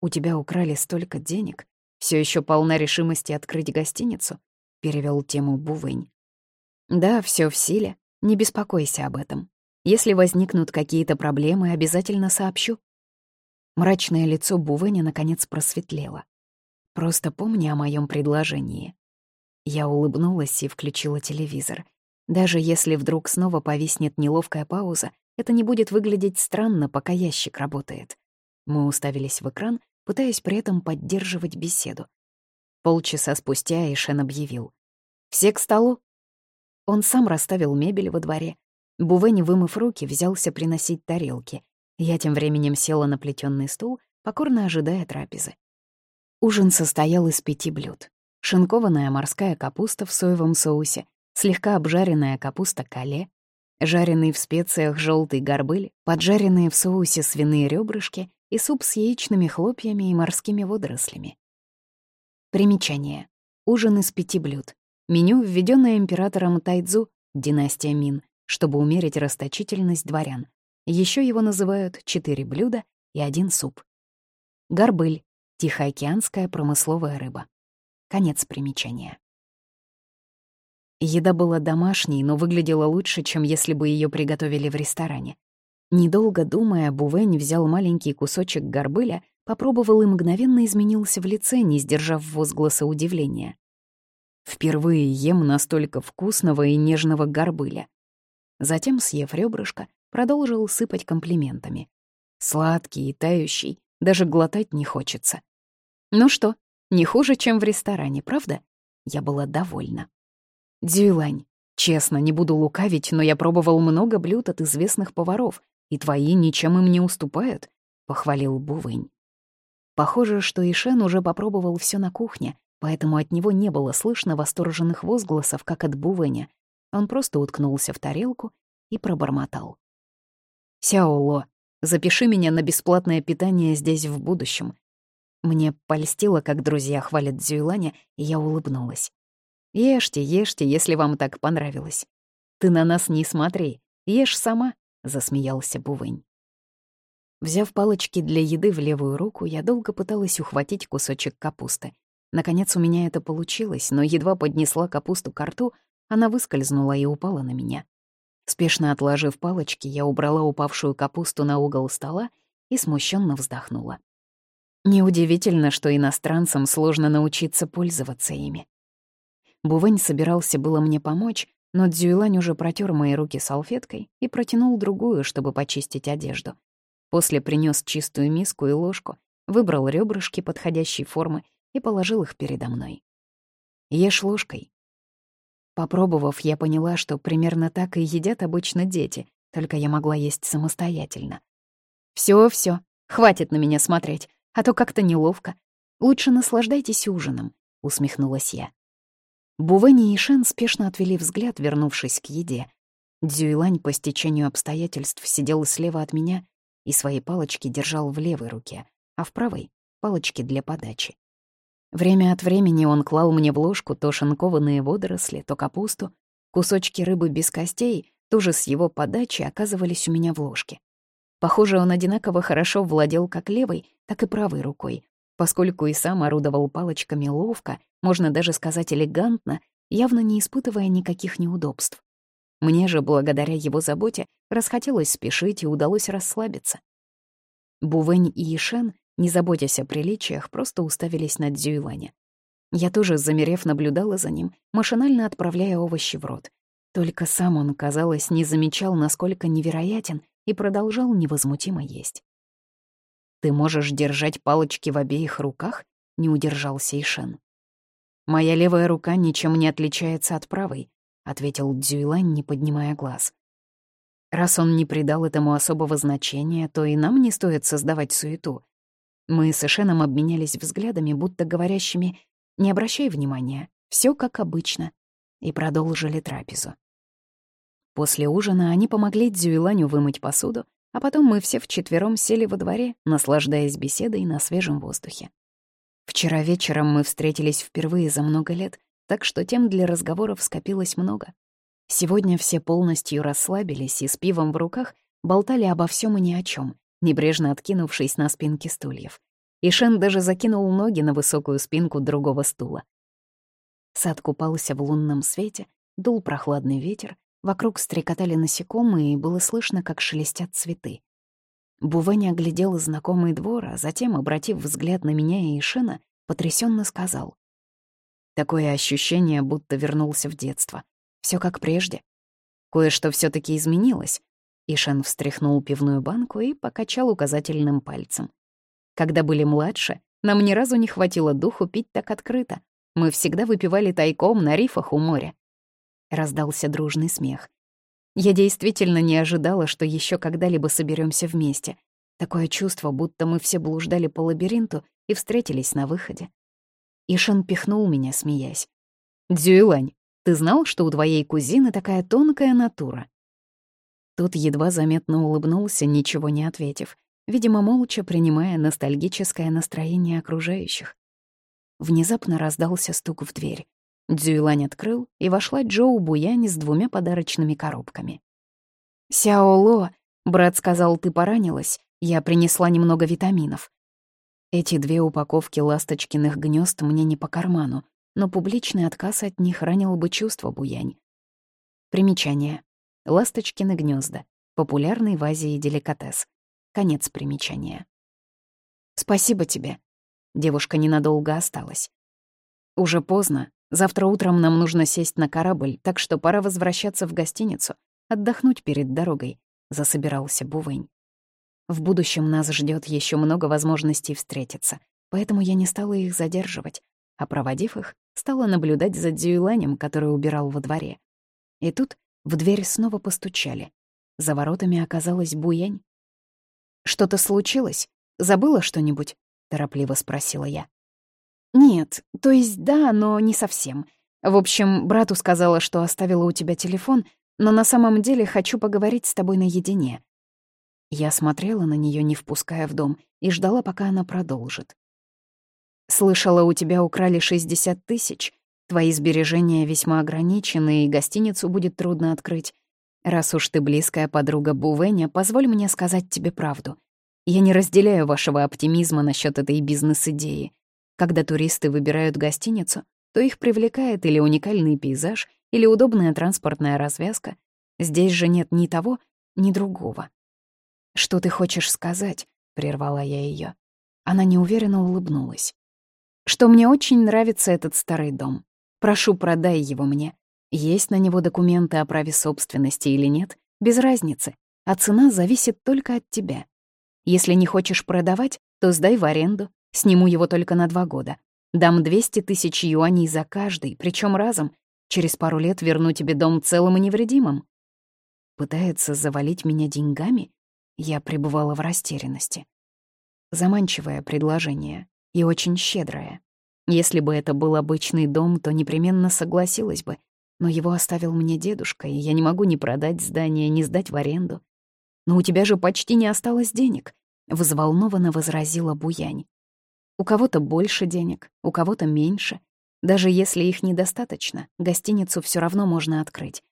У тебя украли столько денег. Все еще полна решимости открыть гостиницу? Перевел тему Бувынь. Да, все в силе. Не беспокойся об этом. Если возникнут какие-то проблемы, обязательно сообщу. Мрачное лицо Бувеня наконец просветлело. «Просто помни о моем предложении». Я улыбнулась и включила телевизор. Даже если вдруг снова повиснет неловкая пауза, это не будет выглядеть странно, пока ящик работает. Мы уставились в экран, пытаясь при этом поддерживать беседу. Полчаса спустя Ишен объявил. «Все к столу». Он сам расставил мебель во дворе. Бувень, вымыв руки, взялся приносить тарелки. Я тем временем села на плетённый стул, покорно ожидая трапезы. Ужин состоял из пяти блюд. Шинкованная морская капуста в соевом соусе, слегка обжаренная капуста кале, жареный в специях желтый горбыль, поджаренные в соусе свиные ребрышки и суп с яичными хлопьями и морскими водорослями. Примечание. Ужин из пяти блюд. Меню, введенное императором Тайцзу, династия Мин, чтобы умерить расточительность дворян. Еще его называют четыре блюда и один суп. Горбыль — тихоокеанская промысловая рыба. Конец примечания. Еда была домашней, но выглядела лучше, чем если бы ее приготовили в ресторане. Недолго думая, Бувень взял маленький кусочек горбыля, попробовал и мгновенно изменился в лице, не сдержав возгласа удивления. Впервые ем настолько вкусного и нежного горбыля. Затем, съев ребрышко, продолжил сыпать комплиментами. Сладкий и тающий, даже глотать не хочется. Ну что, не хуже, чем в ресторане, правда? Я была довольна. Дзюйлань, честно, не буду лукавить, но я пробовал много блюд от известных поваров, и твои ничем им не уступают, — похвалил Бувынь. Похоже, что Ишен уже попробовал все на кухне, поэтому от него не было слышно восторженных возгласов, как от Бувэня. Он просто уткнулся в тарелку и пробормотал. «Сяоло, запиши меня на бесплатное питание здесь в будущем». Мне польстило, как друзья хвалят Дзюйланя, и я улыбнулась. «Ешьте, ешьте, если вам так понравилось. Ты на нас не смотри, ешь сама», — засмеялся Бувынь. Взяв палочки для еды в левую руку, я долго пыталась ухватить кусочек капусты. Наконец у меня это получилось, но едва поднесла капусту к рту, она выскользнула и упала на меня. Спешно отложив палочки, я убрала упавшую капусту на угол стола и смущенно вздохнула. Неудивительно, что иностранцам сложно научиться пользоваться ими. Бувень собирался было мне помочь, но Дзюйлань уже протер мои руки салфеткой и протянул другую, чтобы почистить одежду. После принес чистую миску и ложку, выбрал ребрышки подходящей формы и положил их передо мной. «Ешь ложкой», Попробовав, я поняла, что примерно так и едят обычно дети, только я могла есть самостоятельно. Все, все, хватит на меня смотреть, а то как-то неловко. Лучше наслаждайтесь ужином», — усмехнулась я. Бувени и Шен спешно отвели взгляд, вернувшись к еде. Дзюйлань по стечению обстоятельств сидел слева от меня и свои палочки держал в левой руке, а в правой — палочки для подачи. Время от времени он клал мне в ложку то шинкованные водоросли, то капусту. Кусочки рыбы без костей тоже с его подачи оказывались у меня в ложке. Похоже, он одинаково хорошо владел как левой, так и правой рукой, поскольку и сам орудовал палочками ловко, можно даже сказать элегантно, явно не испытывая никаких неудобств. Мне же, благодаря его заботе, расхотелось спешить и удалось расслабиться. Бувень и Ишен не заботясь о приличиях, просто уставились на Дзюйланя. Я тоже, замерев, наблюдала за ним, машинально отправляя овощи в рот. Только сам он, казалось, не замечал, насколько невероятен, и продолжал невозмутимо есть. «Ты можешь держать палочки в обеих руках?» — не удержался Ишен. Моя левая рука ничем не отличается от правой», — ответил Дзюйлань, не поднимая глаз. Раз он не придал этому особого значения, то и нам не стоит создавать суету. Мы с Эшеном обменялись взглядами, будто говорящими «Не обращай внимания, все как обычно», и продолжили трапезу. После ужина они помогли Дзюйланю вымыть посуду, а потом мы все вчетвером сели во дворе, наслаждаясь беседой на свежем воздухе. Вчера вечером мы встретились впервые за много лет, так что тем для разговоров скопилось много. Сегодня все полностью расслабились и с пивом в руках болтали обо всем и ни о чем, небрежно откинувшись на спинки стульев. И Шен даже закинул ноги на высокую спинку другого стула. Сад купался в лунном свете, дул прохладный ветер, Вокруг стрекотали насекомые, и было слышно, как шелестят цветы. Бувань оглядел знакомый двор, а затем, обратив взгляд на меня и Ишена, потрясенно сказал. Такое ощущение, будто вернулся в детство. Все как прежде. Кое-что все таки изменилось. Ишен встряхнул пивную банку и покачал указательным пальцем. Когда были младше, нам ни разу не хватило духу пить так открыто. Мы всегда выпивали тайком на рифах у моря. Раздался дружный смех. Я действительно не ожидала, что еще когда-либо соберемся вместе. Такое чувство, будто мы все блуждали по лабиринту и встретились на выходе. Ишин пихнул меня, смеясь. «Дзюйлань, ты знал, что у твоей кузины такая тонкая натура?» Тут едва заметно улыбнулся, ничего не ответив, видимо, молча принимая ностальгическое настроение окружающих. Внезапно раздался стук в дверь. Дзюйлань открыл, и вошла Джоу Буянь с двумя подарочными коробками. «Сяоло», — брат сказал, ты поранилась, я принесла немного витаминов. Эти две упаковки ласточкиных гнезд мне не по карману, но публичный отказ от них ранил бы чувство Буянь. Примечание. Ласточкины гнезда. Популярный в Азии деликатес. Конец примечания. «Спасибо тебе». Девушка ненадолго осталась. «Уже поздно, Завтра утром нам нужно сесть на корабль, так что пора возвращаться в гостиницу, отдохнуть перед дорогой», — засобирался Бувень. «В будущем нас ждет еще много возможностей встретиться, поэтому я не стала их задерживать, а, проводив их, стала наблюдать за Дзюйланем, который убирал во дворе. И тут в дверь снова постучали. За воротами оказалась Буянь. «Что-то случилось? Забыла что-нибудь?» — торопливо спросила я. «Нет, то есть да, но не совсем. В общем, брату сказала, что оставила у тебя телефон, но на самом деле хочу поговорить с тобой наедине». Я смотрела на нее, не впуская в дом, и ждала, пока она продолжит. «Слышала, у тебя украли 60 тысяч. Твои сбережения весьма ограничены, и гостиницу будет трудно открыть. Раз уж ты близкая подруга Бувеня, позволь мне сказать тебе правду. Я не разделяю вашего оптимизма насчет этой бизнес-идеи. Когда туристы выбирают гостиницу, то их привлекает или уникальный пейзаж, или удобная транспортная развязка. Здесь же нет ни того, ни другого. «Что ты хочешь сказать?» — прервала я ее. Она неуверенно улыбнулась. «Что мне очень нравится этот старый дом. Прошу, продай его мне. Есть на него документы о праве собственности или нет, без разницы, а цена зависит только от тебя. Если не хочешь продавать, то сдай в аренду, Сниму его только на два года. Дам 200 тысяч юаней за каждый, причем разом. Через пару лет верну тебе дом целым и невредимым. Пытается завалить меня деньгами? Я пребывала в растерянности. Заманчивое предложение и очень щедрое. Если бы это был обычный дом, то непременно согласилась бы, но его оставил мне дедушка, и я не могу ни продать здание, ни сдать в аренду. «Но у тебя же почти не осталось денег», — взволнованно возразила Буянь. У кого-то больше денег, у кого-то меньше. Даже если их недостаточно, гостиницу все равно можно открыть.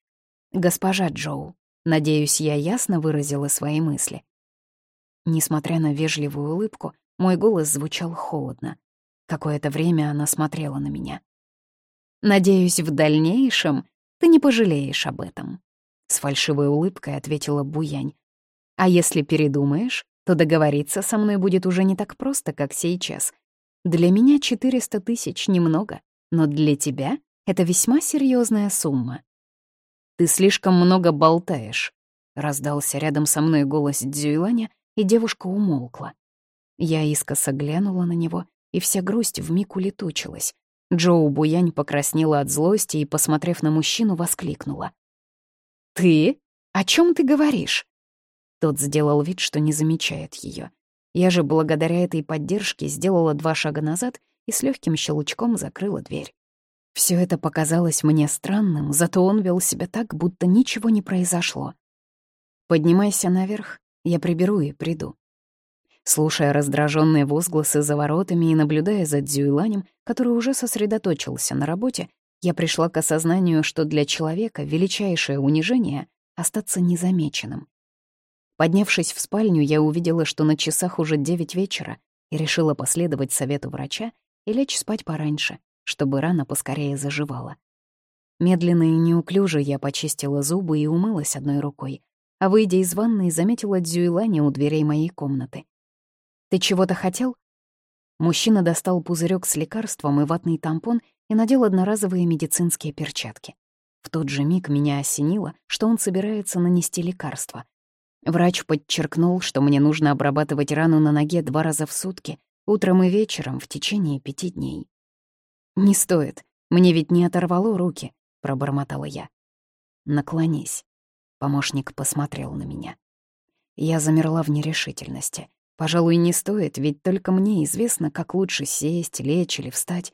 Госпожа Джоу, надеюсь, я ясно выразила свои мысли. Несмотря на вежливую улыбку, мой голос звучал холодно. Какое-то время она смотрела на меня. «Надеюсь, в дальнейшем ты не пожалеешь об этом», — с фальшивой улыбкой ответила Буянь. «А если передумаешь, то договориться со мной будет уже не так просто, как сейчас. Для меня 400 тысяч немного, но для тебя это весьма серьезная сумма. «Ты слишком много болтаешь», — раздался рядом со мной голос Дзюйланя, и девушка умолкла. Я искоса глянула на него, и вся грусть вмиг улетучилась. Джоу Буянь покраснела от злости и, посмотрев на мужчину, воскликнула. «Ты? О чем ты говоришь?» Тот сделал вид, что не замечает ее. Я же благодаря этой поддержке сделала два шага назад и с легким щелчком закрыла дверь. Все это показалось мне странным, зато он вел себя так, будто ничего не произошло. «Поднимайся наверх, я приберу и приду». Слушая раздраженные возгласы за воротами и наблюдая за Дзюйланем, который уже сосредоточился на работе, я пришла к осознанию, что для человека величайшее унижение — остаться незамеченным. Поднявшись в спальню, я увидела, что на часах уже девять вечера, и решила последовать совету врача и лечь спать пораньше, чтобы рана поскорее заживала. Медленно и неуклюже я почистила зубы и умылась одной рукой, а, выйдя из ванной, заметила Дзюйлани у дверей моей комнаты. «Ты чего-то хотел?» Мужчина достал пузырек с лекарством и ватный тампон и надел одноразовые медицинские перчатки. В тот же миг меня осенило, что он собирается нанести лекарство — Врач подчеркнул, что мне нужно обрабатывать рану на ноге два раза в сутки, утром и вечером в течение пяти дней. «Не стоит, мне ведь не оторвало руки», — пробормотала я. «Наклонись». Помощник посмотрел на меня. Я замерла в нерешительности. Пожалуй, не стоит, ведь только мне известно, как лучше сесть, лечь или встать.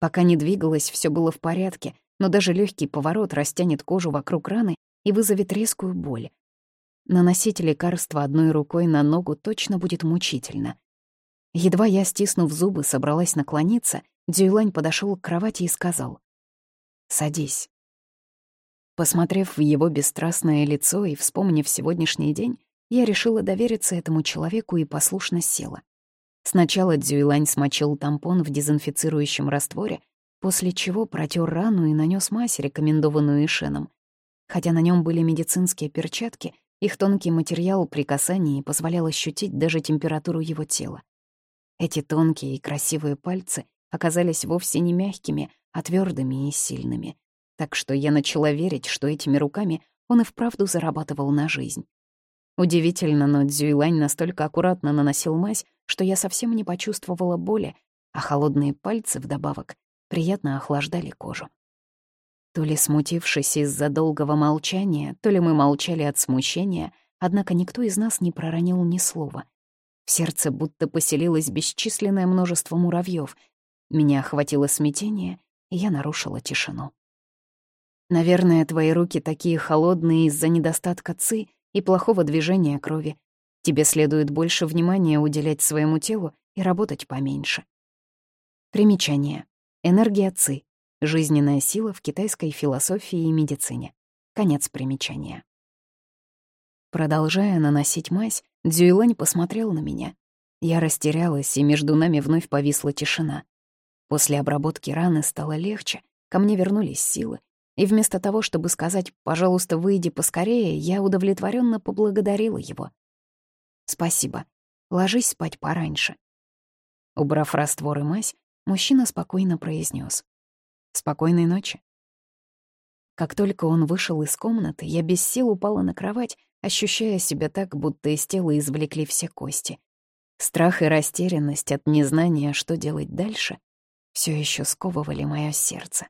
Пока не двигалась, все было в порядке, но даже легкий поворот растянет кожу вокруг раны и вызовет резкую боль. Наносить лекарство одной рукой на ногу точно будет мучительно. Едва я, стиснув зубы, собралась наклониться, Дюйлань подошел к кровати и сказал «Садись». Посмотрев в его бесстрастное лицо и вспомнив сегодняшний день, я решила довериться этому человеку и послушно села. Сначала Дзюйлань смочил тампон в дезинфицирующем растворе, после чего протер рану и нанес мазь, рекомендованную Ишеном. Хотя на нем были медицинские перчатки, их тонкий материал при касании позволял ощутить даже температуру его тела. Эти тонкие и красивые пальцы оказались вовсе не мягкими, а твердыми и сильными. Так что я начала верить, что этими руками он и вправду зарабатывал на жизнь. Удивительно, но Дзюйлань настолько аккуратно наносил мазь, что я совсем не почувствовала боли, а холодные пальцы вдобавок приятно охлаждали кожу. То ли смутившись из-за долгого молчания, то ли мы молчали от смущения, однако никто из нас не проронил ни слова. В сердце будто поселилось бесчисленное множество муравьев. Меня охватило смятение, и я нарушила тишину. «Наверное, твои руки такие холодные из-за недостатка ци и плохого движения крови. Тебе следует больше внимания уделять своему телу и работать поменьше». Примечание. Энергия ци Жизненная сила в китайской философии и медицине. Конец примечания. Продолжая наносить мазь, Дзюйлань посмотрел на меня. Я растерялась, и между нами вновь повисла тишина. После обработки раны стало легче, ко мне вернулись силы. И вместо того, чтобы сказать «пожалуйста, выйди поскорее», я удовлетворенно поблагодарила его. «Спасибо. Ложись спать пораньше». Убрав раствор и мазь, мужчина спокойно произнес: Спокойной ночи. Как только он вышел из комнаты, я без сил упала на кровать, ощущая себя так, будто из тела извлекли все кости. Страх и растерянность от незнания, что делать дальше, все еще сковывали мое сердце.